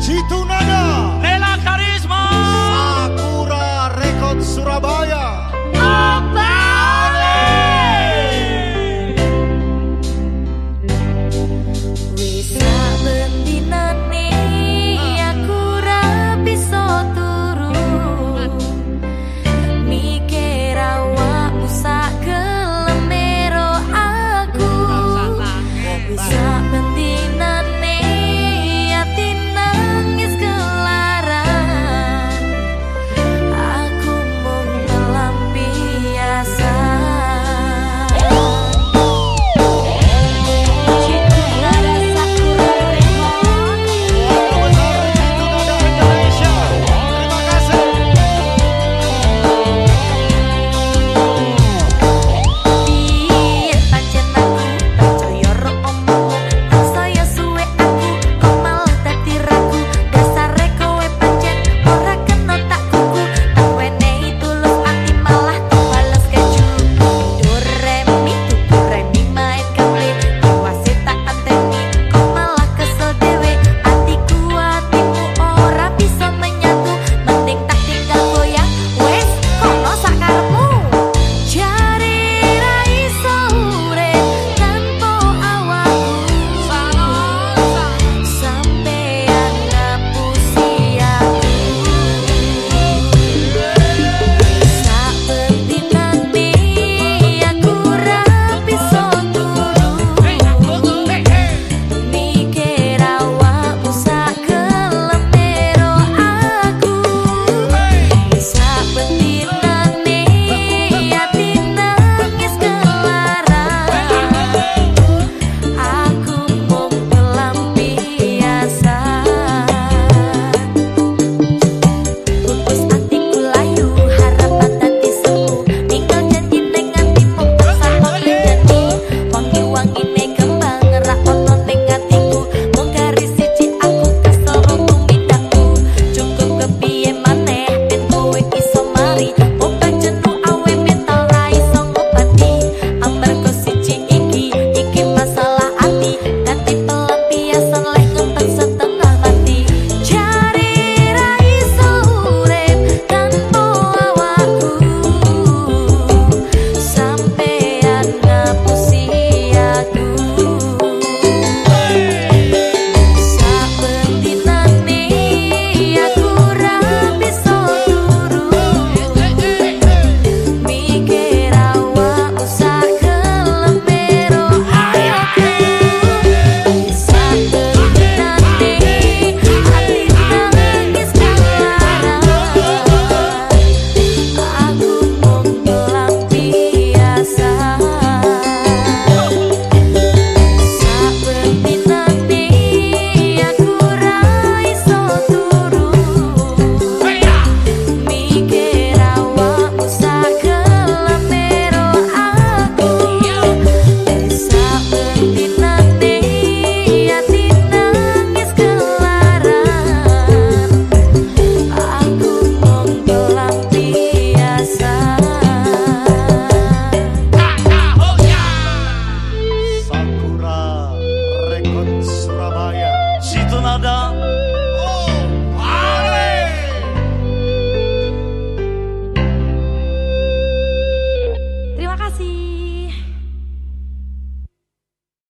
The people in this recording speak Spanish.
Chitunada. Nela Carisma. Sakura Record Surabaya. love.